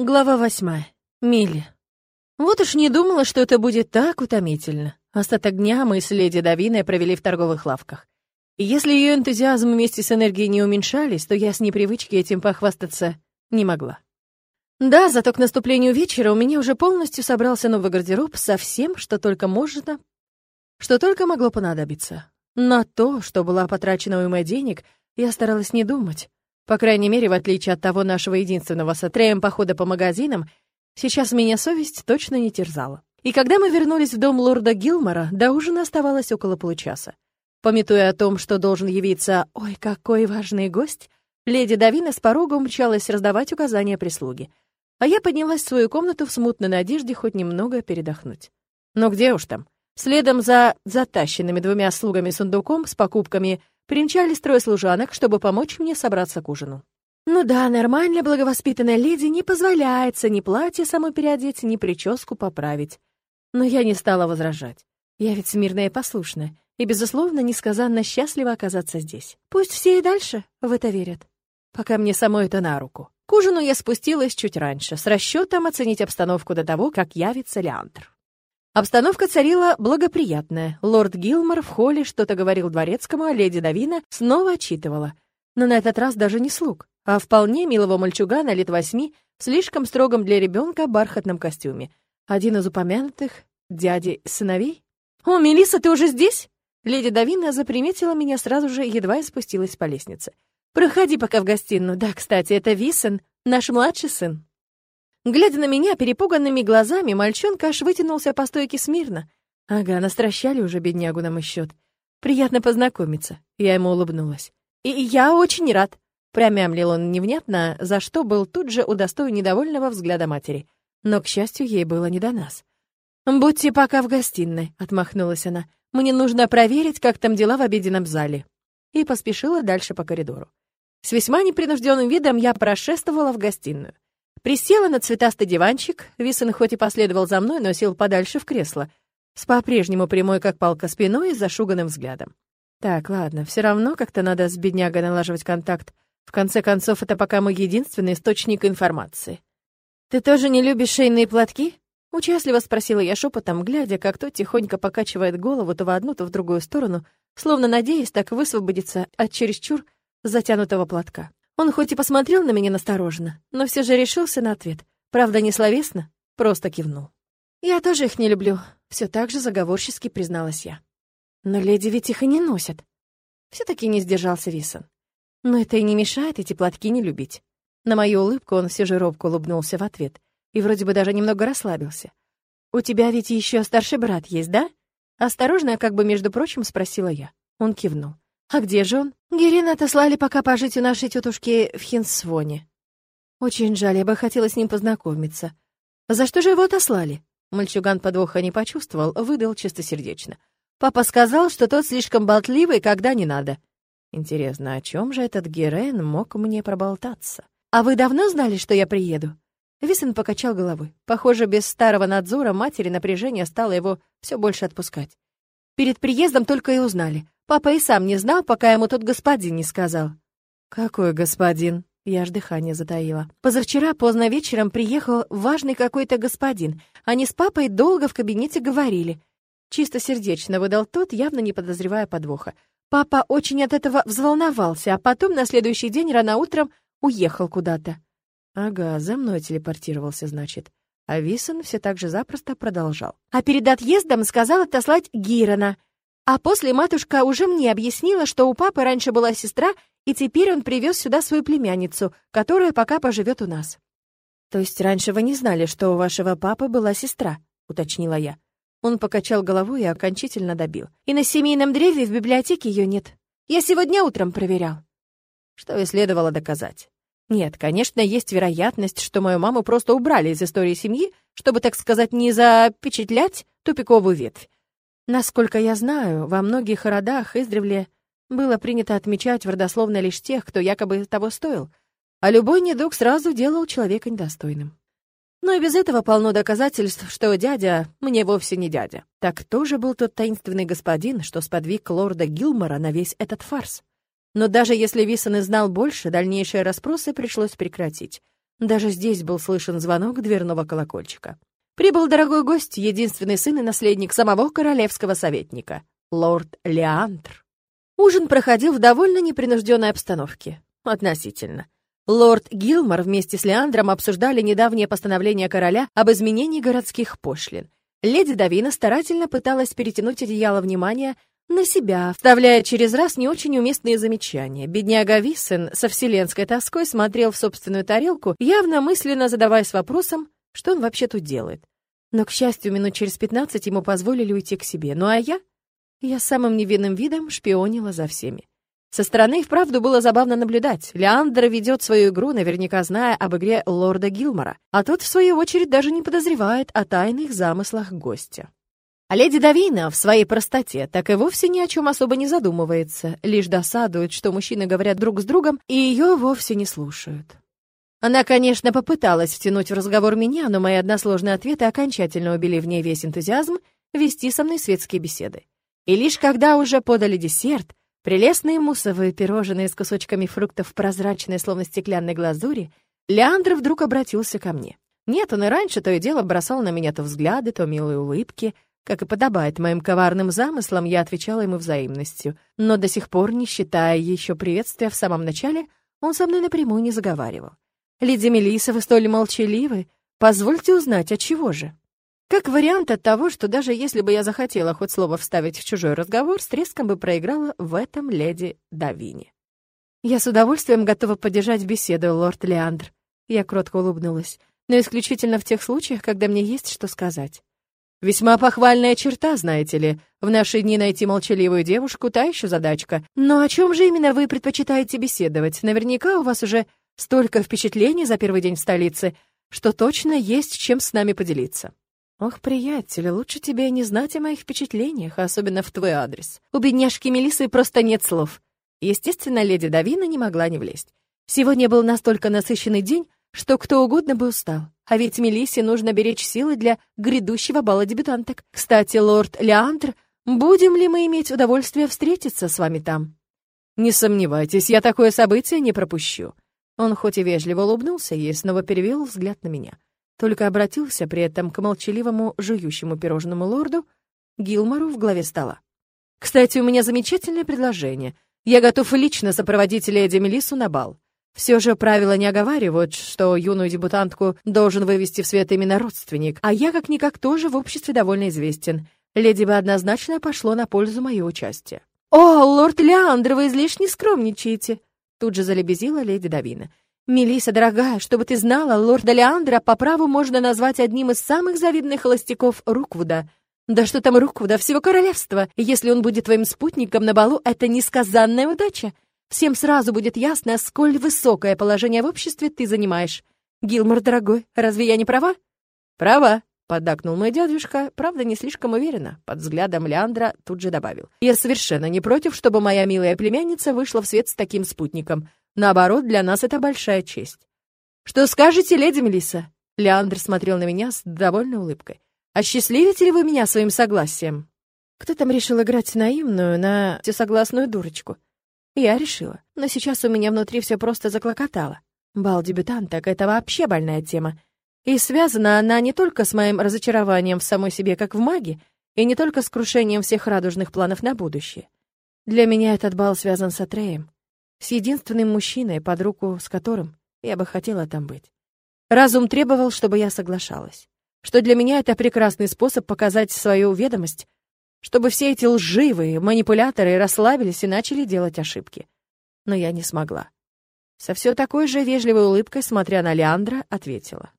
Глава восьмая. Милли. Вот уж не думала, что это будет так утомительно. Остаток дня мы с леди Давиной провели в торговых лавках. И если ее энтузиазм вместе с энергией не уменьшались, то я с непривычки этим похвастаться не могла. Да, зато к наступлению вечера у меня уже полностью собрался новый гардероб со всем, что только можно, что только могло понадобиться. На то, что была потрачена уйма денег, я старалась не думать. По крайней мере, в отличие от того нашего единственного с похода по магазинам, сейчас меня совесть точно не терзала. И когда мы вернулись в дом лорда Гилмора, до ужина оставалось около получаса. Пометуя о том, что должен явиться «Ой, какой важный гость», леди Давина с порога умчалась раздавать указания прислуги. А я поднялась в свою комнату в смутной надежде хоть немного передохнуть. Но где уж там? Следом за затащенными двумя слугами сундуком с покупками Примчались трое служанок, чтобы помочь мне собраться к ужину. Ну да, нормальная благовоспитанная леди не позволяется ни платье самой переодеть, ни прическу поправить. Но я не стала возражать. Я ведь смирная и послушная, и, безусловно, несказанно счастлива оказаться здесь. Пусть все и дальше в это верят. Пока мне самой это на руку. К ужину я спустилась чуть раньше, с расчетом оценить обстановку до того, как явится Леандр. Обстановка царила благоприятная. Лорд Гилмор в холле что-то говорил дворецкому, а леди Давина снова отчитывала. Но на этот раз даже не слуг, а вполне милого мальчугана лет восьми в слишком строгом для ребенка бархатном костюме. Один из упомянутых дяди сыновей. «О, Мелисса, ты уже здесь?» Леди Давина заприметила меня сразу же, едва я спустилась по лестнице. «Проходи пока в гостиную. Да, кстати, это Висен, наш младший сын». Глядя на меня перепуганными глазами, мальчонка аж вытянулся по стойке смирно. Ага, настращали уже беднягу на мой счет. Приятно познакомиться. Я ему улыбнулась. И я очень рад. Промямлил он невнятно, за что был тут же удостоен недовольного взгляда матери. Но, к счастью, ей было не до нас. «Будьте пока в гостиной», — отмахнулась она. «Мне нужно проверить, как там дела в обеденном зале». И поспешила дальше по коридору. С весьма непринужденным видом я прошествовала в гостиную. Присела на цветастый диванчик, Висон хоть и последовал за мной, но сел подальше в кресло, с по-прежнему прямой как палка спиной и зашуганным взглядом. Так, ладно, все равно как-то надо с беднягой налаживать контакт. В конце концов, это пока мой единственный источник информации. «Ты тоже не любишь шейные платки?» Участливо спросила я шепотом, глядя, как тот тихонько покачивает голову то в одну, то в другую сторону, словно надеясь так высвободиться от чересчур затянутого платка. Он хоть и посмотрел на меня настороженно, но все же решился на ответ. Правда, не словесно, просто кивнул. «Я тоже их не люблю», — все так же заговорчески призналась я. «Но леди ведь их и не носят». все таки не сдержался Висон. «Но это и не мешает эти платки не любить». На мою улыбку он все же робко улыбнулся в ответ и вроде бы даже немного расслабился. «У тебя ведь еще старший брат есть, да?» Осторожно, как бы, между прочим, спросила я. Он кивнул. «А где же он?» «Герина отослали пока пожить у нашей тетушки в Хинсвоне». «Очень жаль, я бы хотела с ним познакомиться». «За что же его отослали?» Мальчуган подвоха не почувствовал, выдал чистосердечно. «Папа сказал, что тот слишком болтливый, когда не надо». «Интересно, о чем же этот Герен мог мне проболтаться?» «А вы давно знали, что я приеду?» Висен покачал головой. Похоже, без старого надзора матери напряжение стало его все больше отпускать. Перед приездом только и узнали. Папа и сам не знал, пока ему тот господин не сказал. «Какой господин?» Я аж дыхание затаила. Позавчера поздно вечером приехал важный какой-то господин. Они с папой долго в кабинете говорили. Чисто сердечно выдал тот, явно не подозревая подвоха. Папа очень от этого взволновался, а потом на следующий день рано утром уехал куда-то. Ага, за мной телепортировался, значит. А Висон все так же запросто продолжал. А перед отъездом сказал отослать Гирона. А после матушка уже мне объяснила, что у папы раньше была сестра, и теперь он привез сюда свою племянницу, которая пока поживет у нас. То есть раньше вы не знали, что у вашего папы была сестра, уточнила я. Он покачал головой и окончательно добил. И на семейном древе в библиотеке ее нет. Я сегодня утром проверял. Что и следовало доказать. Нет, конечно, есть вероятность, что мою маму просто убрали из истории семьи, чтобы, так сказать, не запечатлять тупиковую ветвь. Насколько я знаю, во многих родах издревле было принято отмечать в родословной лишь тех, кто якобы того стоил, а любой недуг сразу делал человека недостойным. Но и без этого полно доказательств, что дядя мне вовсе не дядя. Так кто же был тот таинственный господин, что сподвиг лорда Гилмора на весь этот фарс? Но даже если Висон и знал больше, дальнейшие расспросы пришлось прекратить. Даже здесь был слышен звонок дверного колокольчика. Прибыл дорогой гость, единственный сын и наследник самого королевского советника, лорд Леандр. Ужин проходил в довольно непринужденной обстановке. Относительно. Лорд Гилмор вместе с Леандром обсуждали недавнее постановление короля об изменении городских пошлин. Леди Давина старательно пыталась перетянуть одеяло внимания на себя, вставляя через раз не очень уместные замечания. Бедняга Виссен со вселенской тоской смотрел в собственную тарелку, явно мысленно задаваясь вопросом, что он вообще тут делает. Но, к счастью, минут через пятнадцать ему позволили уйти к себе. Ну а я? Я самым невинным видом шпионила за всеми. Со стороны вправду было забавно наблюдать. Леандр ведет свою игру, наверняка зная об игре лорда Гилмора, а тот, в свою очередь, даже не подозревает о тайных замыслах гостя. А леди Давина в своей простоте так и вовсе ни о чем особо не задумывается, лишь досадует, что мужчины говорят друг с другом и ее вовсе не слушают. Она, конечно, попыталась втянуть в разговор меня, но мои односложные ответы окончательно убили в ней весь энтузиазм вести со мной светские беседы. И лишь когда уже подали десерт, прелестные муссовые пирожные с кусочками фруктов в прозрачной, словно стеклянной глазури, Леандр вдруг обратился ко мне. Нет, он и раньше то и дело бросал на меня то взгляды, то милые улыбки — как и подобает моим коварным замыслам, я отвечала ему взаимностью, но до сих пор, не считая еще приветствия в самом начале, он со мной напрямую не заговаривал. «Леди Мелисса, вы столь молчаливы. Позвольте узнать, от чего же?» Как вариант от того, что даже если бы я захотела хоть слово вставить в чужой разговор, с треском бы проиграла в этом леди Давине. «Я с удовольствием готова поддержать беседу, лорд Леандр». Я кротко улыбнулась. «Но исключительно в тех случаях, когда мне есть что сказать». Весьма похвальная черта, знаете ли. В наши дни найти молчаливую девушку — та еще задачка. Но о чем же именно вы предпочитаете беседовать? Наверняка у вас уже столько впечатлений за первый день в столице, что точно есть чем с нами поделиться. Ох, приятель, лучше тебе не знать о моих впечатлениях, особенно в твой адрес. У бедняжки Мелисы просто нет слов. Естественно, леди Давина не могла не влезть. Сегодня был настолько насыщенный день, что кто угодно бы устал. А ведь Мелиссе нужно беречь силы для грядущего бала дебютанток. Кстати, лорд Леандр, будем ли мы иметь удовольствие встретиться с вами там? Не сомневайтесь, я такое событие не пропущу. Он хоть и вежливо улыбнулся ей, снова перевел взгляд на меня. Только обратился при этом к молчаливому, жующему пирожному лорду Гилмору в главе стола. «Кстати, у меня замечательное предложение. Я готов лично сопроводить леди Мелиссу на бал. Все же правила не оговаривают, что юную дебютантку должен вывести в свет именно родственник, а я как-никак тоже в обществе довольно известен. Леди бы однозначно пошло на пользу мое участие. «О, лорд Леандр, вы излишне скромничаете!» Тут же залебезила леди Давина. Мелиса, дорогая, чтобы ты знала, лорда Леандра по праву можно назвать одним из самых завидных холостяков Руквуда. Да что там Руквуда, всего королевства. Если он будет твоим спутником на балу, это несказанная удача. Всем сразу будет ясно, сколь высокое положение в обществе ты занимаешь. Гилмор, дорогой, разве я не права? Права, поддакнул мой дядюшка, правда, не слишком уверенно. Под взглядом Леандра тут же добавил. Я совершенно не против, чтобы моя милая племянница вышла в свет с таким спутником. Наоборот, для нас это большая честь. Что скажете, леди Мелисса? Леандр смотрел на меня с довольной улыбкой. «Осчастливите ли вы меня своим согласием?» Кто там решил играть наивную на всесогласную дурочку? Я решила. Но сейчас у меня внутри все просто заклокотало. Бал дебютанток — это вообще больная тема. И связана она не только с моим разочарованием в самой себе, как в маге, и не только с крушением всех радужных планов на будущее. Для меня этот бал связан с Атреем, с единственным мужчиной, под руку с которым я бы хотела там быть. Разум требовал, чтобы я соглашалась. Что для меня это прекрасный способ показать свою ведомость чтобы все эти лживые манипуляторы расслабились и начали делать ошибки. Но я не смогла. Со все такой же вежливой улыбкой, смотря на Леандра, ответила.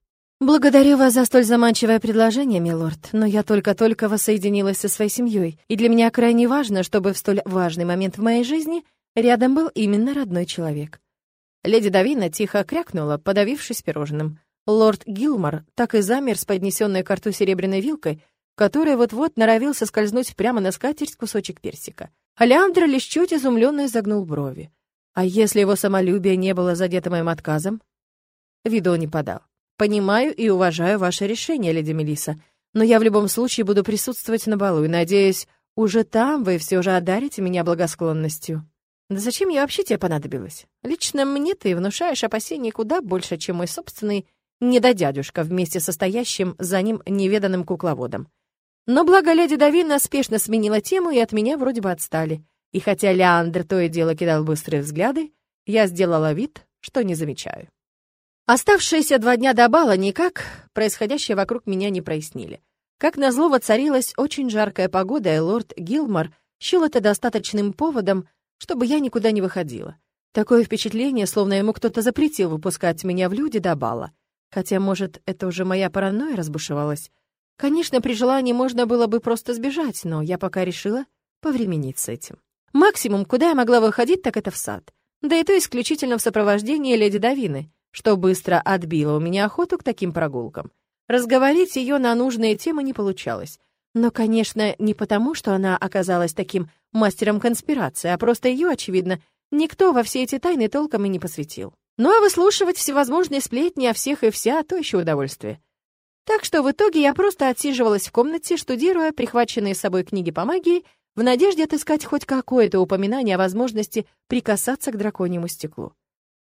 «Благодарю вас за столь заманчивое предложение, милорд, но я только-только воссоединилась со своей семьей, и для меня крайне важно, чтобы в столь важный момент в моей жизни рядом был именно родной человек». Леди Давина тихо крякнула, подавившись пирожным. Лорд Гилмор так и замер с поднесенной к рту серебряной вилкой, который вот-вот норовил соскользнуть прямо на скатерть кусочек персика. Алеандр лишь чуть изумленно изогнул брови. А если его самолюбие не было задето моим отказом? Виду не подал. «Понимаю и уважаю ваше решение, леди Мелиса, но я в любом случае буду присутствовать на балу и, надеюсь, уже там вы все же одарите меня благосклонностью». Да зачем я вообще тебе понадобилась? Лично мне ты внушаешь опасений куда больше, чем мой собственный недодядюшка вместе со стоящим за ним неведанным кукловодом. Но благо леди Давина спешно сменила тему, и от меня вроде бы отстали. И хотя Леандр то и дело кидал быстрые взгляды, я сделала вид, что не замечаю. Оставшиеся два дня до бала никак происходящее вокруг меня не прояснили. Как назло воцарилась очень жаркая погода, и лорд Гилмор счел это достаточным поводом, чтобы я никуда не выходила. Такое впечатление, словно ему кто-то запретил выпускать меня в люди до бала. Хотя, может, это уже моя паранойя разбушевалась. Конечно, при желании можно было бы просто сбежать, но я пока решила повременить с этим. Максимум, куда я могла выходить, так это в сад. Да и то исключительно в сопровождении леди Давины, что быстро отбило у меня охоту к таким прогулкам. Разговорить ее на нужные темы не получалось. Но, конечно, не потому, что она оказалась таким мастером конспирации, а просто ее, очевидно, никто во все эти тайны толком и не посвятил. Ну а выслушивать всевозможные сплетни о всех и вся — то еще удовольствие. Так что в итоге я просто отсиживалась в комнате, штудируя прихваченные с собой книги по магии, в надежде отыскать хоть какое-то упоминание о возможности прикасаться к драконьему стеклу.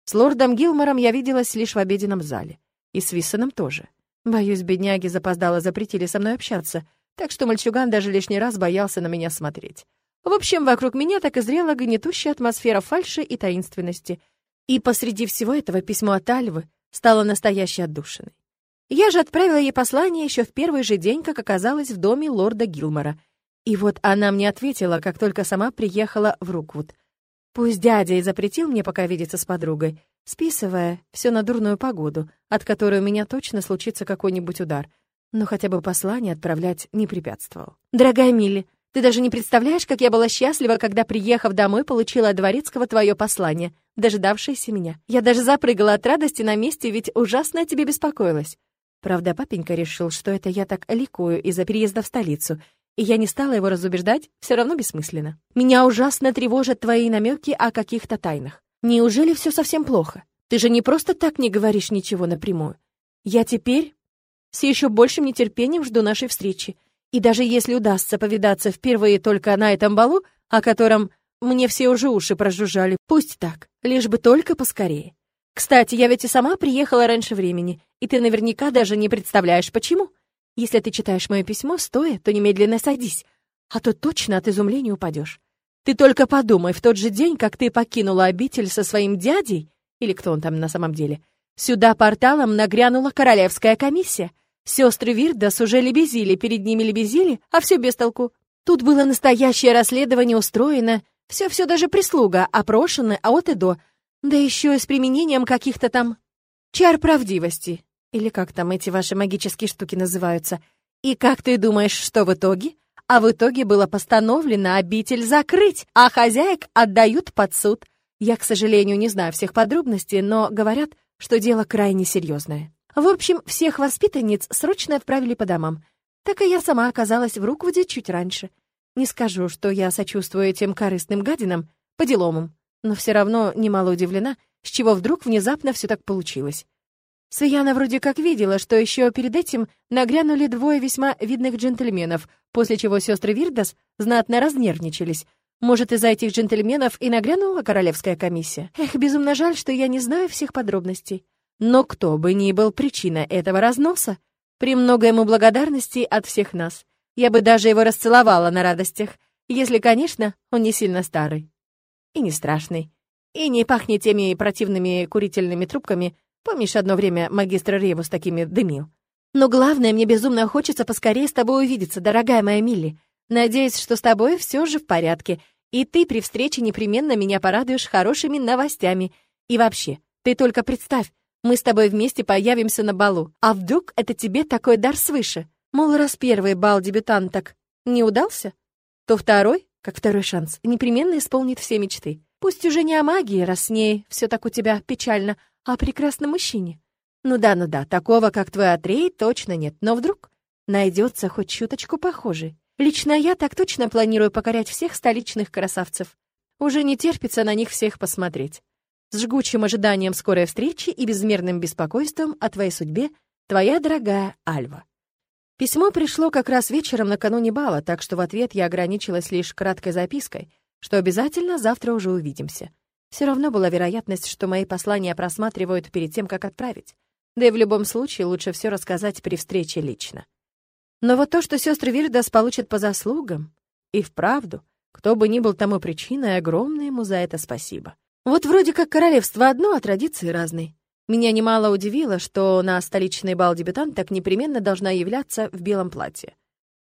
С лордом Гилмором я виделась лишь в обеденном зале. И с Виссоном тоже. Боюсь, бедняги запоздало запретили со мной общаться, так что мальчуган даже лишний раз боялся на меня смотреть. В общем, вокруг меня так и зрела гнетущая атмосфера фальши и таинственности. И посреди всего этого письмо от Альвы стало настоящей отдушиной. Я же отправила ей послание еще в первый же день, как оказалась в доме лорда Гилмора. И вот она мне ответила, как только сама приехала в Руквуд. Пусть дядя и запретил мне пока видеться с подругой, списывая все на дурную погоду, от которой у меня точно случится какой-нибудь удар, но хотя бы послание отправлять не препятствовал. «Дорогая Милли, ты даже не представляешь, как я была счастлива, когда, приехав домой, получила от Дворецкого твое послание, дожидавшееся меня. Я даже запрыгала от радости на месте, ведь ужасно о тебе беспокоилась. Правда, папенька решил, что это я так ликую из-за переезда в столицу, и я не стала его разубеждать, все равно бессмысленно. Меня ужасно тревожат твои намеки о каких-то тайнах. Неужели все совсем плохо? Ты же не просто так не говоришь ничего напрямую. Я теперь с еще большим нетерпением жду нашей встречи. И даже если удастся повидаться впервые только на этом балу, о котором мне все уже уши прожужжали, пусть так, лишь бы только поскорее. Кстати, я ведь и сама приехала раньше времени, и ты наверняка даже не представляешь, почему. Если ты читаешь мое письмо стоя, то немедленно садись, а то точно от изумления упадешь. Ты только подумай, в тот же день, как ты покинула обитель со своим дядей, или кто он там на самом деле, сюда порталом нагрянула королевская комиссия. Сестры Вирдас уже лебезили, перед ними лебезили, а все без толку. Тут было настоящее расследование устроено, все-все даже прислуга, опрошена от и до, да еще и с применением каких-то там чар правдивости. Или как там эти ваши магические штуки называются. И как ты думаешь, что в итоге? А в итоге было постановлено обитель закрыть, а хозяек отдают под суд. Я, к сожалению, не знаю всех подробностей, но говорят, что дело крайне серьезное. В общем, всех воспитанниц срочно отправили по домам. Так и я сама оказалась в Руквуде чуть раньше. Не скажу, что я сочувствую этим корыстным гадинам, по-делому но все равно немало удивлена, с чего вдруг внезапно все так получилось. Свияна вроде как видела, что еще перед этим нагрянули двое весьма видных джентльменов, после чего сестры Вирдас знатно разнервничались. Может, из-за этих джентльменов и нагрянула королевская комиссия? Эх, безумно жаль, что я не знаю всех подробностей. Но кто бы ни был причиной этого разноса, премного ему благодарности от всех нас. Я бы даже его расцеловала на радостях, если, конечно, он не сильно старый и не страшный. И не пахнет теми противными курительными трубками. Помнишь, одно время магистр Ревус такими дымил? Но главное, мне безумно хочется поскорее с тобой увидеться, дорогая моя Милли. Надеюсь, что с тобой все же в порядке, и ты при встрече непременно меня порадуешь хорошими новостями. И вообще, ты только представь, мы с тобой вместе появимся на балу. А вдруг это тебе такой дар свыше? Мол, раз первый бал дебютанток не удался, то второй как второй шанс, непременно исполнит все мечты. Пусть уже не о магии, раз с ней все так у тебя печально, а о прекрасном мужчине. Ну да, ну да, такого, как твой Атрей, точно нет, но вдруг найдется хоть чуточку похожий. Лично я так точно планирую покорять всех столичных красавцев. Уже не терпится на них всех посмотреть. С жгучим ожиданием скорой встречи и безмерным беспокойством о твоей судьбе, твоя дорогая Альва. Письмо пришло как раз вечером накануне бала, так что в ответ я ограничилась лишь краткой запиской, что обязательно завтра уже увидимся. Все равно была вероятность, что мои послания просматривают перед тем, как отправить. Да и в любом случае лучше все рассказать при встрече лично. Но вот то, что сестры Вирдас получат по заслугам, и вправду, кто бы ни был тому причиной, огромное ему за это спасибо. Вот вроде как королевство одно, а традиции разные. Меня немало удивило, что на столичный бал дебютанток непременно должна являться в белом платье.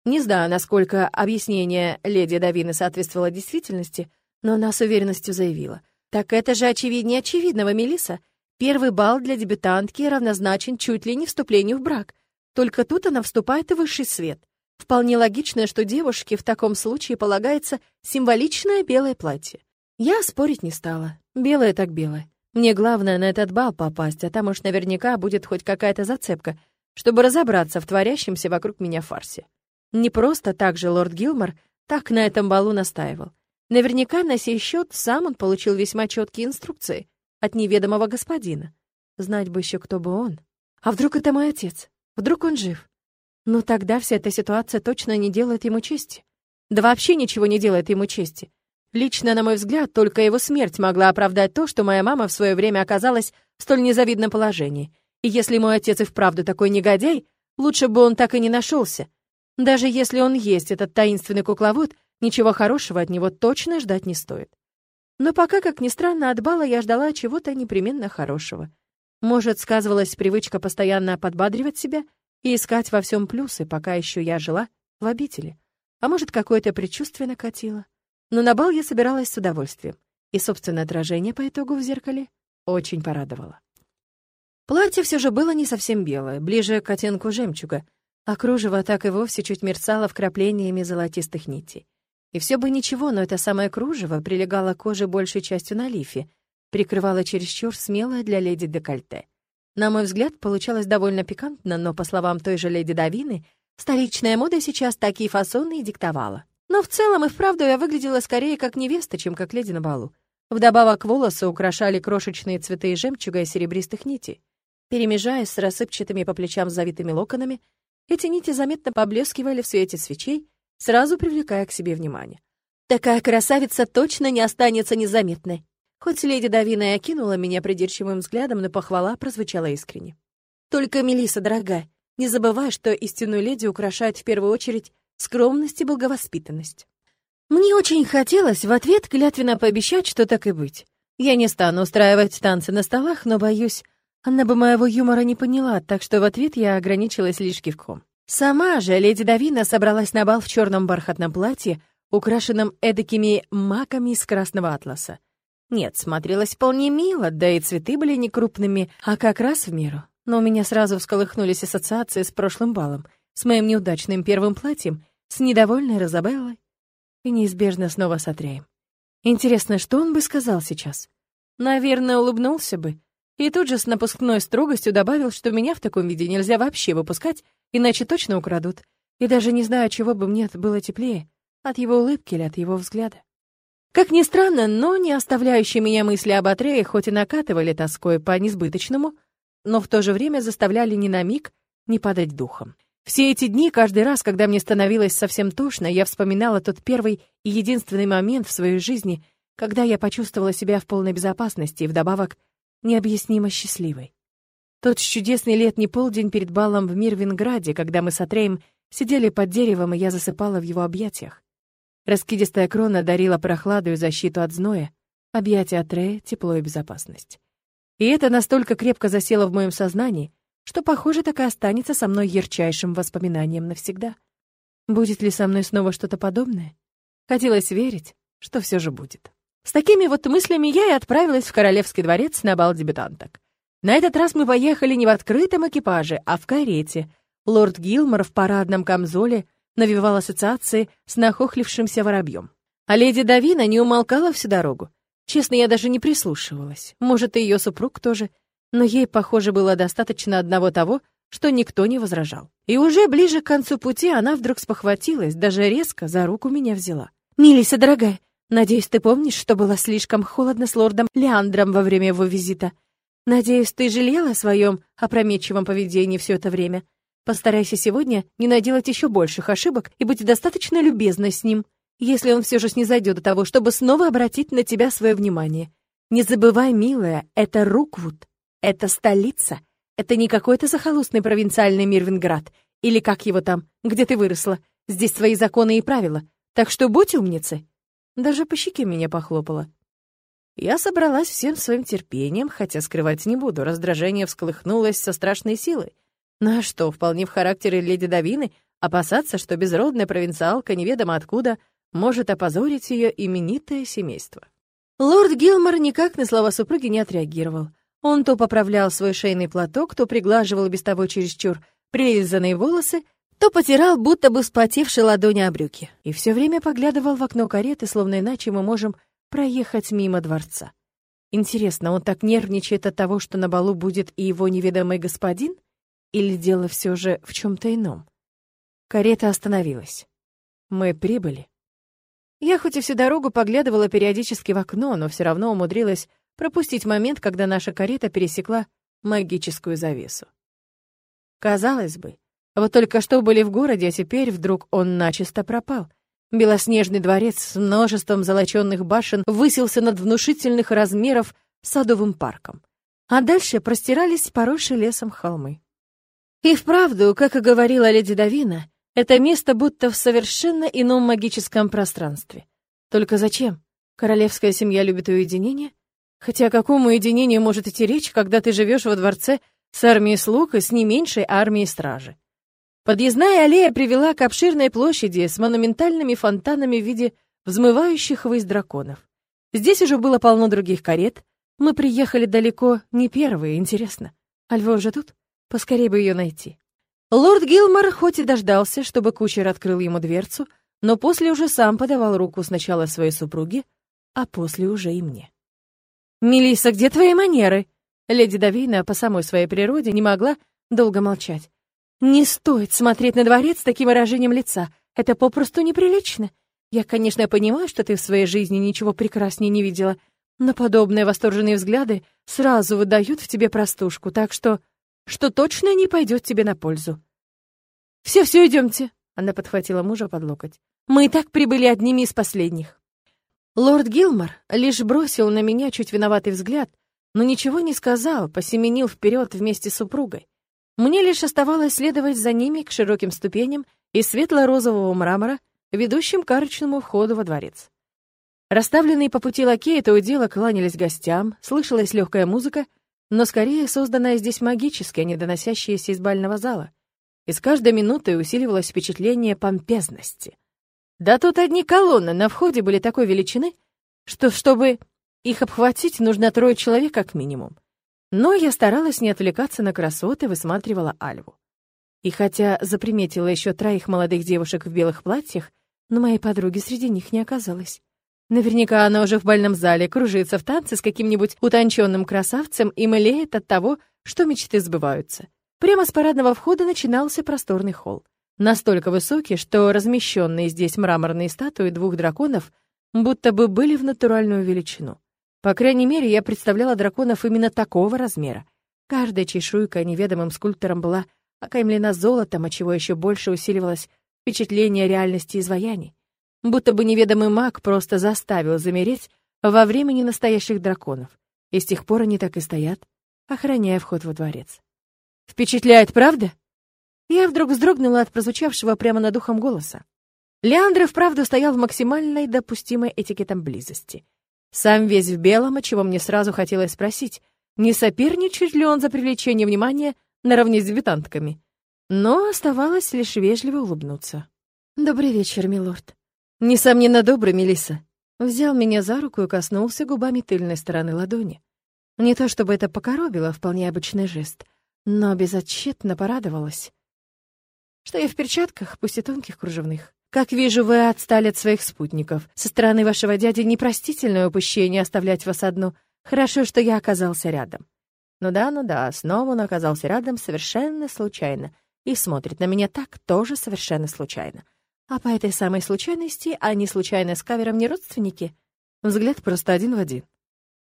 Не знаю, насколько объяснение леди Давины соответствовало действительности, но она с уверенностью заявила. «Так это же очевиднее очевидного, Мелиса. Первый бал для дебютантки равнозначен чуть ли не вступлению в брак. Только тут она вступает в высший свет. Вполне логично, что девушке в таком случае полагается символичное белое платье. Я спорить не стала. Белое так белое. Мне главное на этот бал попасть, а там уж наверняка будет хоть какая-то зацепка, чтобы разобраться в творящемся вокруг меня фарсе. Не просто так же лорд Гилмор так на этом балу настаивал. Наверняка на сей счет сам он получил весьма четкие инструкции от неведомого господина. Знать бы еще, кто бы он. А вдруг это мой отец? Вдруг он жив? Ну тогда вся эта ситуация точно не делает ему чести. Да вообще ничего не делает ему чести. Лично, на мой взгляд, только его смерть могла оправдать то, что моя мама в свое время оказалась в столь незавидном положении. И если мой отец и вправду такой негодяй, лучше бы он так и не нашелся. Даже если он есть, этот таинственный кукловод, ничего хорошего от него точно ждать не стоит. Но пока, как ни странно, от бала я ждала чего-то непременно хорошего. Может, сказывалась привычка постоянно подбадривать себя и искать во всем плюсы, пока еще я жила в обители. А может, какое-то предчувствие накатило. Но на бал я собиралась с удовольствием, и собственное отражение по итогу в зеркале очень порадовало. Платье все же было не совсем белое, ближе к оттенку жемчуга, а кружево так и вовсе чуть мерцало вкраплениями золотистых нитей. И все бы ничего, но это самое кружево прилегало к коже большей частью на лифе, прикрывало чересчур смелое для леди декольте. На мой взгляд, получалось довольно пикантно, но, по словам той же леди Давины, столичная мода сейчас такие фасоны и диктовала. Но в целом и вправду я выглядела скорее как невеста, чем как леди на балу. Вдобавок волосы украшали крошечные цветы жемчуга и серебристых нитей. Перемежаясь с рассыпчатыми по плечам завитыми локонами, эти нити заметно поблескивали в свете свечей, сразу привлекая к себе внимание. Такая красавица точно не останется незаметной. Хоть леди Давина и окинула меня придирчивым взглядом, но похвала прозвучала искренне. «Только, Мелиса, дорогая, не забывай, что истинную леди украшает в первую очередь скромность и благовоспитанность. Мне очень хотелось в ответ клятвенно пообещать, что так и быть. Я не стану устраивать танцы на столах, но, боюсь, она бы моего юмора не поняла, так что в ответ я ограничилась лишь кивком. Сама же леди Давина собралась на бал в черном бархатном платье, украшенном эдакими маками из красного атласа. Нет, смотрелась вполне мило, да и цветы были не крупными, а как раз в меру. Но у меня сразу всколыхнулись ассоциации с прошлым балом, с моим неудачным первым платьем, с недовольной Розабеллой и неизбежно снова с Атреем. Интересно, что он бы сказал сейчас? Наверное, улыбнулся бы. И тут же с напускной строгостью добавил, что меня в таком виде нельзя вообще выпускать, иначе точно украдут. И даже не знаю, чего бы мне было теплее, от его улыбки или от его взгляда. Как ни странно, но не оставляющие меня мысли об Атрее хоть и накатывали тоской по несбыточному, но в то же время заставляли ни на миг не падать духом. Все эти дни, каждый раз, когда мне становилось совсем тошно, я вспоминала тот первый и единственный момент в своей жизни, когда я почувствовала себя в полной безопасности и вдобавок необъяснимо счастливой. Тот чудесный летний полдень перед балом в Мирвинграде, когда мы с Атреем сидели под деревом, и я засыпала в его объятиях. Раскидистая крона дарила прохладу и защиту от зноя, объятия Атрея, тепло и безопасность. И это настолько крепко засело в моем сознании, что, похоже, так и останется со мной ярчайшим воспоминанием навсегда. Будет ли со мной снова что-то подобное? Хотелось верить, что все же будет. С такими вот мыслями я и отправилась в Королевский дворец на бал дебютанток. На этот раз мы поехали не в открытом экипаже, а в карете. Лорд Гилмор в парадном камзоле навевал ассоциации с нахохлившимся воробьем. А леди Давина не умолкала всю дорогу. Честно, я даже не прислушивалась. Может, и ее супруг тоже — но ей, похоже, было достаточно одного того, что никто не возражал. И уже ближе к концу пути она вдруг спохватилась, даже резко за руку меня взяла. «Милиса, дорогая, надеюсь, ты помнишь, что было слишком холодно с лордом Леандром во время его визита? Надеюсь, ты жалела о своем опрометчивом поведении все это время? Постарайся сегодня не наделать еще больших ошибок и быть достаточно любезной с ним. если он все же снизойдет до того, чтобы снова обратить на тебя свое внимание. Не забывай, милая, это Руквуд, это столица, это не какой-то захолустный провинциальный Мирвинград, или как его там, где ты выросла. Здесь свои законы и правила, так что будь умницей. Даже по щеке меня похлопала. Я собралась всем своим терпением, хотя скрывать не буду, раздражение всколыхнулось со страшной силой. Ну а что, вполне в характере леди Давины опасаться, что безродная провинциалка неведомо откуда может опозорить ее именитое семейство. Лорд Гилмор никак на слова супруги не отреагировал. Он то поправлял свой шейный платок, то приглаживал без того чересчур прилизанные волосы, то потирал будто бы вспотевшие ладони о брюки. И все время поглядывал в окно кареты, словно иначе мы можем проехать мимо дворца. Интересно, он так нервничает от того, что на балу будет и его неведомый господин? Или дело все же в чем-то ином? Карета остановилась. Мы прибыли. Я хоть и всю дорогу поглядывала периодически в окно, но все равно умудрилась пропустить момент, когда наша карета пересекла магическую завесу. Казалось бы, вот только что были в городе, а теперь вдруг он начисто пропал. Белоснежный дворец с множеством золоченных башен высился над внушительных размеров садовым парком. А дальше простирались поросшие лесом холмы. И вправду, как и говорила леди Давина, это место будто в совершенно ином магическом пространстве. Только зачем? Королевская семья любит уединение? Хотя о каком может идти речь, когда ты живешь во дворце с армией слуг и с не меньшей армией стражи? Подъездная аллея привела к обширной площади с монументальными фонтанами в виде взмывающих ввысь драконов. Здесь уже было полно других карет. Мы приехали далеко не первые, интересно. Альва уже тут? Поскорее бы ее найти. Лорд Гилмор хоть и дождался, чтобы кучер открыл ему дверцу, но после уже сам подавал руку сначала своей супруге, а после уже и мне. Мелисса, где твои манеры?» Леди Давина по самой своей природе не могла долго молчать. «Не стоит смотреть на дворец с таким выражением лица. Это попросту неприлично. Я, конечно, понимаю, что ты в своей жизни ничего прекраснее не видела, но подобные восторженные взгляды сразу выдают в тебе простушку, так что что точно не пойдет тебе на пользу. «Все, все, идемте!» — она подхватила мужа под локоть. «Мы и так прибыли одними из последних». Лорд Гилмор лишь бросил на меня чуть виноватый взгляд, но ничего не сказал, посеменил вперед вместе с супругой. Мне лишь оставалось следовать за ними к широким ступеням из светло-розового мрамора, ведущим к арочному входу во дворец. Расставленные по пути лакеи то и дело кланялись гостям, слышалась легкая музыка, но скорее созданная здесь магически, а не доносящаяся из бального зала. И с каждой минутой усиливалось впечатление помпезности. Да тут одни колонны на входе были такой величины, что, чтобы их обхватить, нужно трое человек как минимум. Но я старалась не отвлекаться на красоты, высматривала Альву. И хотя заприметила еще троих молодых девушек в белых платьях, но моей подруги среди них не оказалось. Наверняка она уже в бальном зале кружится в танце с каким-нибудь утонченным красавцем и млеет от того, что мечты сбываются. Прямо с парадного входа начинался просторный холл. Настолько высокий, что размещенные здесь мраморные статуи двух драконов будто бы были в натуральную величину. По крайней мере, я представляла драконов именно такого размера. Каждая чешуйка неведомым скульптором была окаймлена золотом, отчего еще больше усиливалось впечатление реальности изваяний будто бы неведомый маг просто заставил замереть во времени настоящих драконов, и с тех пор они так и стоят, охраняя вход во дворец. «Впечатляет, правда?» Я вдруг вздрогнула от прозвучавшего прямо над ухом голоса. Леандр вправду стоял в максимальной допустимой этикетом близости. Сам весь в белом, отчего мне сразу хотелось спросить, не соперничает ли он за привлечение внимания наравне с дебютантками. Но оставалось лишь вежливо улыбнуться. «Добрый вечер, милорд», Несомненно, добрый, Мелисса. Взял меня за руку и коснулся губами тыльной стороны ладони. Не то чтобы это покоробило, вполне обычный жест, но безотчетно порадовалась. Что я в перчатках, пусть и тонких кружевных. Как вижу, вы отстали от своих спутников. Со стороны вашего дяди непростительное упущение оставлять вас одну. Хорошо, что я оказался рядом. Ну да, ну да, снова он оказался рядом совершенно случайно. И смотрит на меня так тоже совершенно случайно. А по этой самой случайности они случайно с кавером не родственники? Взгляд просто один в один.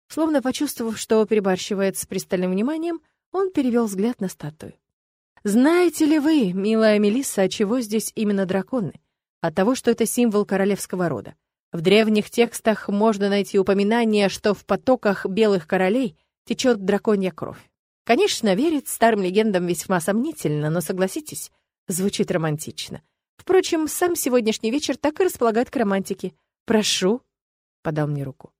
Словно почувствовав, что перебарщивает с пристальным вниманием, он перевел взгляд на статую. «Знаете ли вы, милая Мелисса, чего здесь именно драконы? От того, что это символ королевского рода. В древних текстах можно найти упоминание, что в потоках белых королей течет драконья кровь. Конечно, верить старым легендам весьма сомнительно, но согласитесь, звучит романтично. Впрочем, сам сегодняшний вечер так и располагает к романтике. «Прошу», — подал мне руку.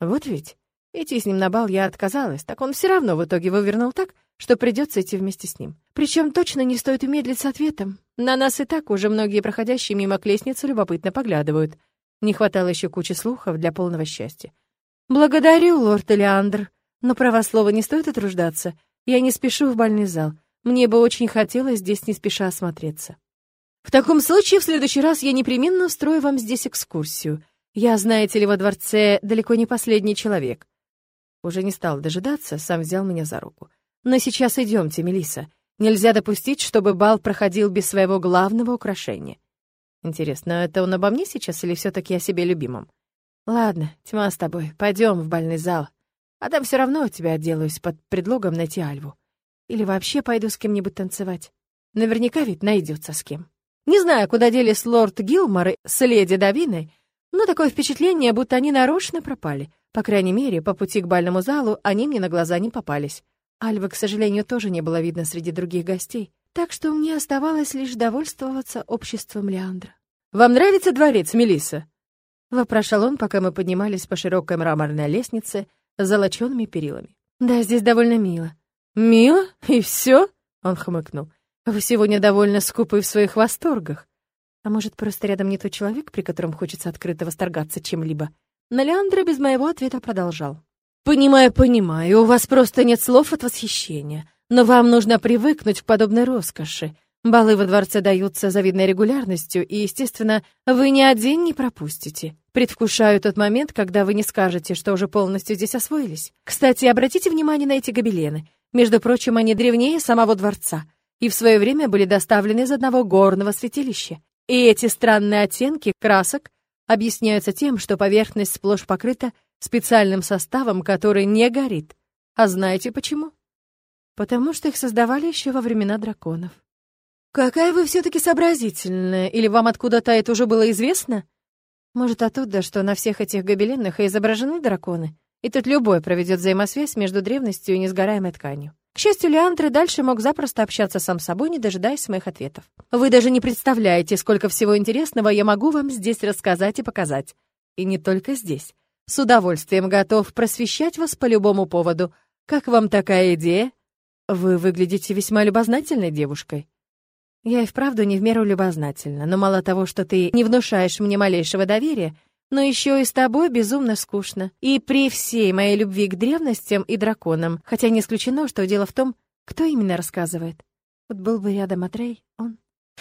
Вот ведь, идти с ним на бал я отказалась, так он все равно в итоге вывернул так, что придется идти вместе с ним. Причем точно не стоит медлить с ответом. На нас и так уже многие проходящие мимо к лестнице любопытно поглядывают. Не хватало еще кучи слухов для полного счастья. «Благодарю, лорд Элеандр, но право слова не стоит отруждаться. Я не спешу в бальный зал. Мне бы очень хотелось здесь не спеша осмотреться. В таком случае в следующий раз я непременно устрою вам здесь экскурсию. Я, знаете ли, во дворце далеко не последний человек. Уже не стал дожидаться, сам взял меня за руку. Но сейчас идемте, Мелиса. Нельзя допустить, чтобы бал проходил без своего главного украшения. Интересно, это он обо мне сейчас или все таки о себе любимом? Ладно, тьма с тобой, пойдем в бальный зал. А там все равно от тебя отделаюсь под предлогом найти Альву. Или вообще пойду с кем-нибудь танцевать. Наверняка ведь найдется с кем. Не знаю, куда делись лорд Гилмор с леди Давиной, но такое впечатление, будто они нарочно пропали. По крайней мере, по пути к бальному залу они мне на глаза не попались. Альвы, к сожалению, тоже не было видно среди других гостей, так что мне оставалось лишь довольствоваться обществом Леандра. «Вам нравится дворец, Мелисса?» — вопрошал он, пока мы поднимались по широкой мраморной лестнице с золочёными перилами. «Да, здесь довольно мило». «Мило? И все? он хмыкнул. «Вы сегодня довольно скупы в своих восторгах. А может, просто рядом не тот человек, при котором хочется открыто восторгаться чем-либо?» Но Леандра без моего ответа продолжал. «Понимаю, понимаю, у вас просто нет слов от восхищения, но вам нужно привыкнуть к подобной роскоши. Балы во дворце даются завидной регулярностью, и, естественно, вы ни один не пропустите. Предвкушаю тот момент, когда вы не скажете, что уже полностью здесь освоились. Кстати, обратите внимание на эти гобелены. Между прочим, они древнее самого дворца и в свое время были доставлены из одного горного святилища. И эти странные оттенки красок объясняются тем, что поверхность сплошь покрыта специальным составом, который не горит. А знаете почему? Потому что их создавали еще во времена драконов. «Какая вы все-таки сообразительная! Или вам откуда-то это уже было известно?» «Может, оттуда, что на всех этих гобеленах изображены драконы, и тут любой проведет взаимосвязь между древностью и несгораемой тканью. К счастью, Леандр дальше мог запросто общаться сам с собой, не дожидаясь моих ответов. «Вы даже не представляете, сколько всего интересного я могу вам здесь рассказать и показать. И не только здесь. С удовольствием готов просвещать вас по любому поводу. Как вам такая идея? Вы выглядите весьма любознательной девушкой». Я и вправду не в меру любознательна, но мало того, что ты не внушаешь мне малейшего доверия, но еще и с тобой безумно скучно. И при всей моей любви к древностям и драконам, хотя не исключено, что дело в том, кто именно рассказывает. Вот был бы рядом Атрей, он...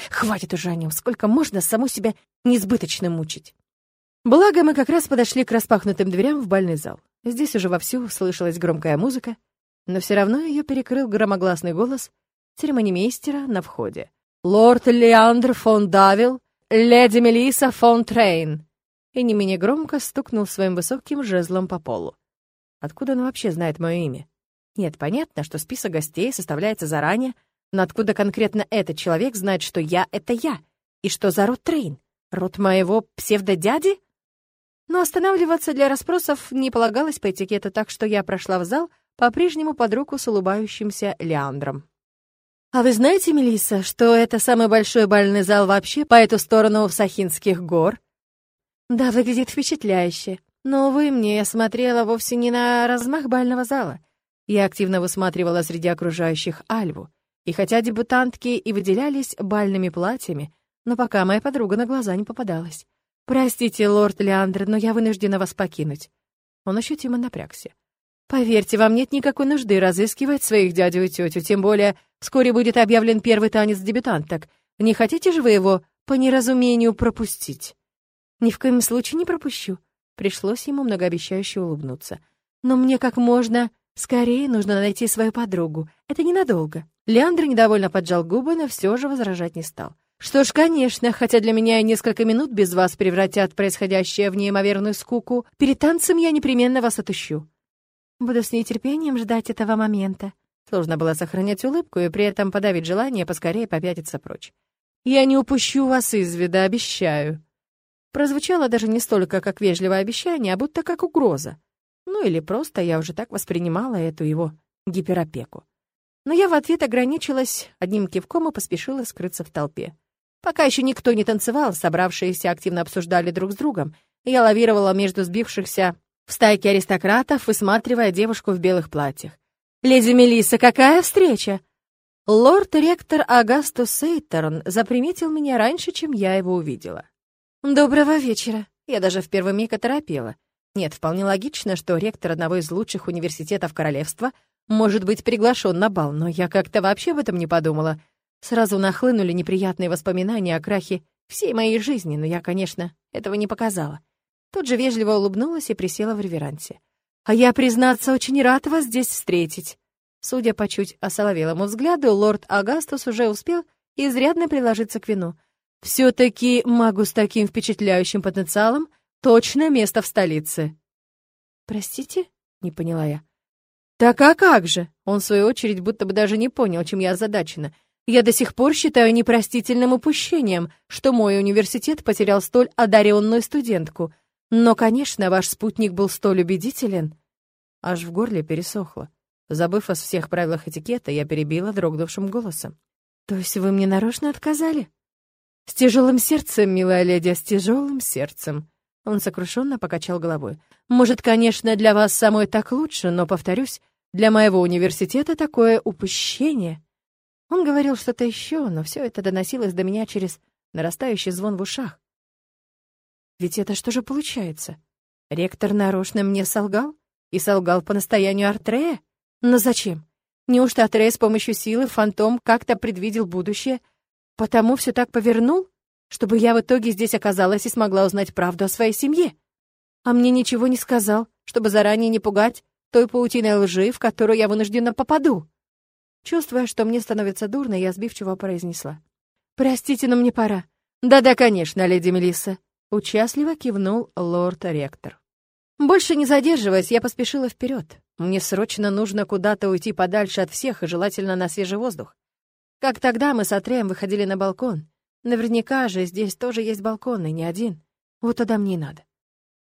Хватит уже о нем, сколько можно саму себя несбыточно мучить. Благо, мы как раз подошли к распахнутым дверям в бальный зал. Здесь уже вовсю слышалась громкая музыка, но все равно ее перекрыл громогласный голос церемонимейстера на входе. «Лорд Леандр фон Давил, леди Мелиса фон Трейн!» и не менее громко стукнул своим высоким жезлом по полу. Откуда он вообще знает мое имя? Нет, понятно, что список гостей составляется заранее, но откуда конкретно этот человек знает, что я — это я? И что за род Трейн? Род моего псевдодяди? Но останавливаться для расспросов не полагалось по этикету, так что я прошла в зал, по-прежнему под руку с улыбающимся Леандром. «А вы знаете, Мелисса, что это самый большой бальный зал вообще по эту сторону Всахинских гор?» Да, выглядит впечатляюще. Но, увы, мне я смотрела вовсе не на размах бального зала. Я активно высматривала среди окружающих Альву. И хотя дебютантки и выделялись бальными платьями, но пока моя подруга на глаза не попадалась. «Простите, лорд Леандр, но я вынуждена вас покинуть». Он ощутимо напрягся. «Поверьте, вам нет никакой нужды разыскивать своих дядю и тетю, тем более вскоре будет объявлен первый танец дебютанток. Не хотите же вы его по неразумению пропустить?» Ни в коем случае не пропущу. Пришлось ему многообещающе улыбнуться. Но мне как можно скорее нужно найти свою подругу. Это ненадолго. Леандр недовольно поджал губы, но все же возражать не стал. Что ж, конечно, хотя для меня и несколько минут без вас превратят происходящее в неимоверную скуку, перед танцем я непременно вас отыщу. Буду с нетерпением ждать этого момента. Сложно было сохранять улыбку и при этом подавить желание поскорее попятиться прочь. Я не упущу вас из вида, обещаю». Прозвучало даже не столько как вежливое обещание, а будто как угроза. Ну или просто я уже так воспринимала эту его гиперопеку. Но я в ответ ограничилась одним кивком и поспешила скрыться в толпе. Пока еще никто не танцевал, собравшиеся активно обсуждали друг с другом. Я лавировала между сбившихся в стайке аристократов, высматривая девушку в белых платьях. «Леди Мелисса, какая встреча!» Лорд-ректор Агастус Сейтерн заприметил меня раньше, чем я его увидела. «Доброго вечера!» Я даже в первый миг оторопела. Нет, вполне логично, что ректор одного из лучших университетов королевства может быть приглашен на бал, но я как-то вообще об этом не подумала. Сразу нахлынули неприятные воспоминания о крахе всей моей жизни, но я, конечно, этого не показала. Тут же вежливо улыбнулась и присела в реверансе. «А я, признаться, очень рад вас здесь встретить». Судя по чуть осоловелому взгляду, лорд Агастус уже успел изрядно приложиться к вину. «Все-таки магу с таким впечатляющим потенциалом Точное место в столице. Простите? Не поняла я. Так а как же? Он, в свою очередь, будто бы даже не понял, чем я озадачена. Я до сих пор считаю непростительным упущением, что мой университет потерял столь одаренную студентку. Но, конечно, ваш спутник был столь убедителен. Аж в горле пересохло. Забыв о всех правилах этикета, я перебила дрогнувшим голосом. «То есть вы мне нарочно отказали?» «С тяжелым сердцем, милая леди, с тяжелым сердцем», он сокрушенно покачал головой. «Может, конечно, для вас самой так лучше, но, повторюсь, для моего университета такое упущение». Он говорил что-то еще, но все это доносилось до меня через нарастающий звон в ушах. Ведь это что же получается? Ректор нарочно мне солгал? И солгал по настоянию Артрея? Но зачем? Неужто Артрея с помощью силы фантом как-то предвидел будущее, потому все так повернул? чтобы я в итоге здесь оказалась и смогла узнать правду о своей семье. А мне ничего не сказал, чтобы заранее не пугать той паутиной лжи, в которую я вынуждена попаду. Чувствуя, что мне становится дурно, я сбивчиво произнесла. «Простите, но мне пора». «Да-да, конечно, леди Мелисса», — участливо кивнул лорд-ректор. Больше не задерживаясь, я поспешила вперед. Мне срочно нужно куда-то уйти подальше от всех и желательно на свежий воздух. Как тогда мы с Атреем выходили на балкон. Наверняка же здесь тоже есть балкон, и не один. Вот туда мне и надо.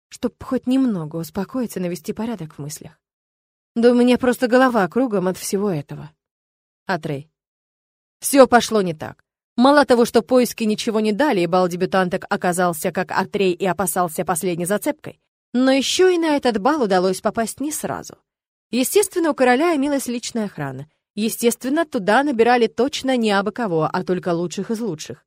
Чтоб хоть немного успокоиться, навести порядок в мыслях. Да у меня просто голова кругом от всего этого. Атрей. Все пошло не так. Мало того, что поиски ничего не дали, и бал дебютанток оказался, как Атрей и опасался последней зацепкой, но еще и на этот бал удалось попасть не сразу. Естественно, у короля имелась личная охрана. Естественно, туда набирали точно не абы кого, а только лучших из лучших.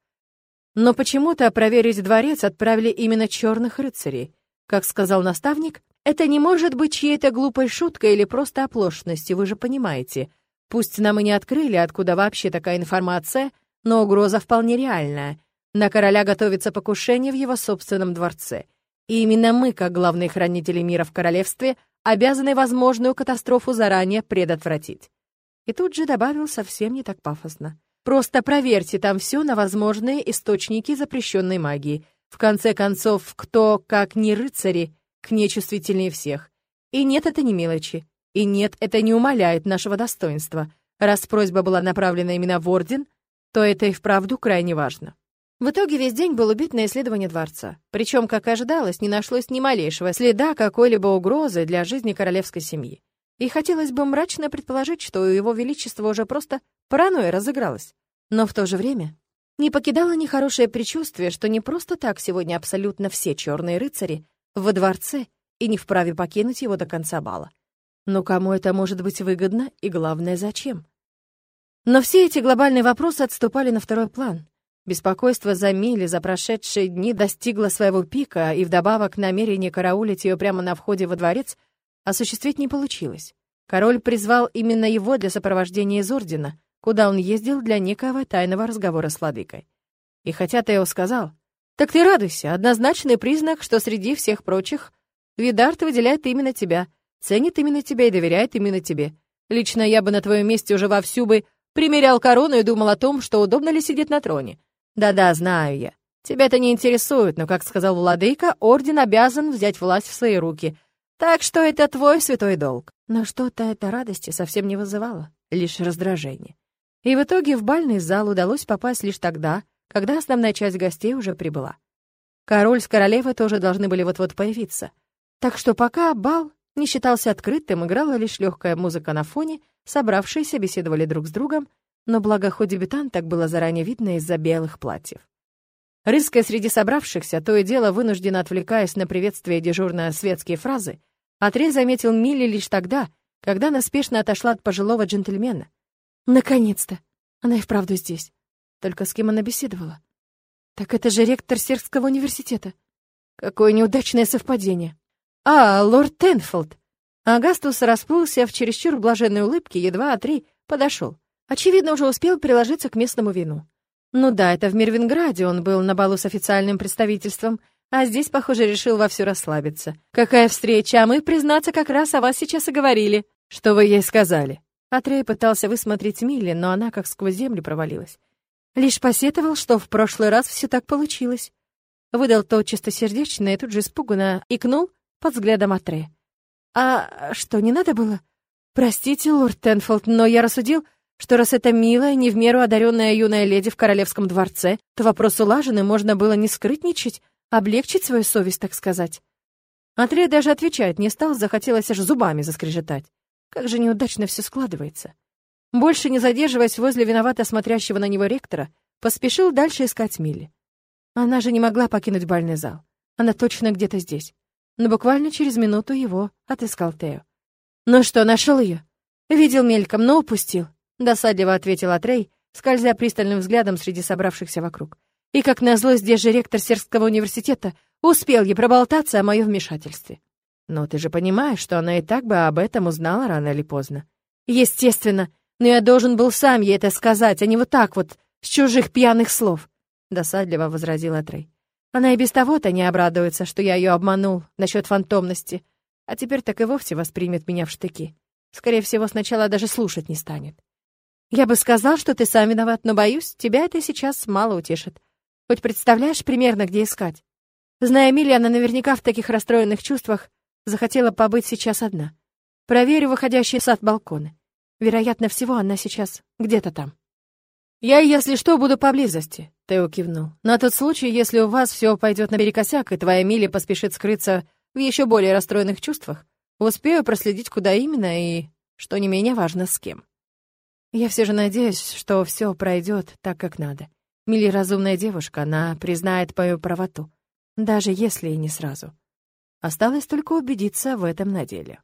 Но почему-то проверить дворец отправили именно черных рыцарей. Как сказал наставник, это не может быть чьей-то глупой шуткой или просто оплошностью, вы же понимаете. Пусть нам и не открыли, откуда вообще такая информация, но угроза вполне реальная. На короля готовится покушение в его собственном дворце. И именно мы, как главные хранители мира в королевстве, обязаны возможную катастрофу заранее предотвратить. И тут же добавил совсем не так пафосно. Просто проверьте там все на возможные источники запрещенной магии. В конце концов, кто, как не рыцари, к ней чувствительнее всех. И нет, это не мелочи. И нет, это не умаляет нашего достоинства. Раз просьба была направлена именно в Орден, то это и вправду крайне важно. В итоге весь день был убит на исследование дворца. Причем, как ожидалось, не нашлось ни малейшего следа какой-либо угрозы для жизни королевской семьи. И хотелось бы мрачно предположить, что у его величества уже просто Паранойя разыгралась. Но в то же время не покидало нехорошее предчувствие, что не просто так сегодня абсолютно все черные рыцари во дворце и не вправе покинуть его до конца бала. Но кому это может быть выгодно и, главное, зачем? Но все эти глобальные вопросы отступали на второй план. Беспокойство за Мили за прошедшие дни достигло своего пика, и вдобавок намерение караулить ее прямо на входе во дворец осуществить не получилось. Король призвал именно его для сопровождения из Ордена, куда он ездил для некого тайного разговора с владыкой. И хотя Тео сказал, «Так ты радуйся, однозначный признак, что среди всех прочих Видарт выделяет именно тебя, ценит именно тебя и доверяет именно тебе. Лично я бы на твоем месте уже вовсю бы примерял корону и думал о том, что удобно ли сидеть на троне. Да-да, знаю я. Тебя это не интересует, но, как сказал владыка, орден обязан взять власть в свои руки. Так что это твой святой долг. Но что-то это радости совсем не вызывало, лишь раздражение. И в итоге в бальный зал удалось попасть лишь тогда, когда основная часть гостей уже прибыла. Король с королевой тоже должны были вот-вот появиться. Так что пока бал не считался открытым, играла лишь легкая музыка на фоне, собравшиеся беседовали друг с другом, но благо хоть дебютант так было заранее видно из-за белых платьев. Рыская среди собравшихся, то и дело вынужденно отвлекаясь на приветствие дежурные светские фразы, Атрей заметил Милли лишь тогда, когда она спешно отошла от пожилого джентльмена. Наконец-то! Она и вправду здесь. Только с кем она беседовала? Так это же ректор Сербского университета. Какое неудачное совпадение. А, лорд Тенфилд. Агастус расплылся в чересчур блаженной улыбке, едва Атрей подошел. Очевидно, уже успел приложиться к местному вину. Ну да, это в Мирвинграде он был на балу с официальным представительством, а здесь, похоже, решил вовсю расслабиться. Какая встреча, а мы, признаться, как раз о вас сейчас и говорили. Что вы ей сказали? Атрей пытался высмотреть Милли, но она как сквозь землю провалилась. Лишь посетовал, что в прошлый раз все так получилось. Выдал то чистосердечно и тут же испуганно икнул под взглядом Атре. «А что, не надо было?» «Простите, лорд Тенфолд, но я рассудил, что раз это милая, не в меру одаренная юная леди в королевском дворце, то вопрос улажен, и можно было не скрытничать, облегчить свою совесть, так сказать». Атрей даже отвечать не стал, захотелось аж зубами заскрежетать. Как же неудачно все складывается. Больше не задерживаясь возле виновато смотрящего на него ректора, поспешил дальше искать Милли. Она же не могла покинуть бальный зал. Она точно где-то здесь. Но буквально через минуту его отыскал Тео. «Ну что, нашел ее?» «Видел мельком, но упустил», — досадливо ответил Атрей, скользя пристальным взглядом среди собравшихся вокруг. И, как назло, здесь же ректор Сербского университета успел ей проболтаться о моем вмешательстве. «Но ты же понимаешь, что она и так бы об этом узнала рано или поздно». «Естественно», но я должен был сам ей это сказать, а не вот так вот, с чужих пьяных слов», — досадливо возразила Трей. «Она и без того-то не обрадуется, что я ее обманул насчет фантомности, а теперь так и вовсе воспримет меня в штыки. Скорее всего, сначала даже слушать не станет. Я бы сказал, что ты сам виноват, но, боюсь, тебя это сейчас мало утешит. Хоть представляешь примерно, где искать? Зная Милли, она наверняка в таких расстроенных чувствах захотела побыть сейчас одна. Проверю выходящий сад балконы. Вероятно всего, она сейчас где-то там. «Я, если что, буду поблизости», — Тео кивнул. «На тот случай, если у вас все пойдет наперекосяк, и твоя Милли поспешит скрыться в еще более расстроенных чувствах, успею проследить, куда именно и, что не менее важно, с кем. Я все же надеюсь, что все пройдет так, как надо. Милли разумная девушка, она признает мою правоту, даже если и не сразу. Осталось только убедиться в этом на деле.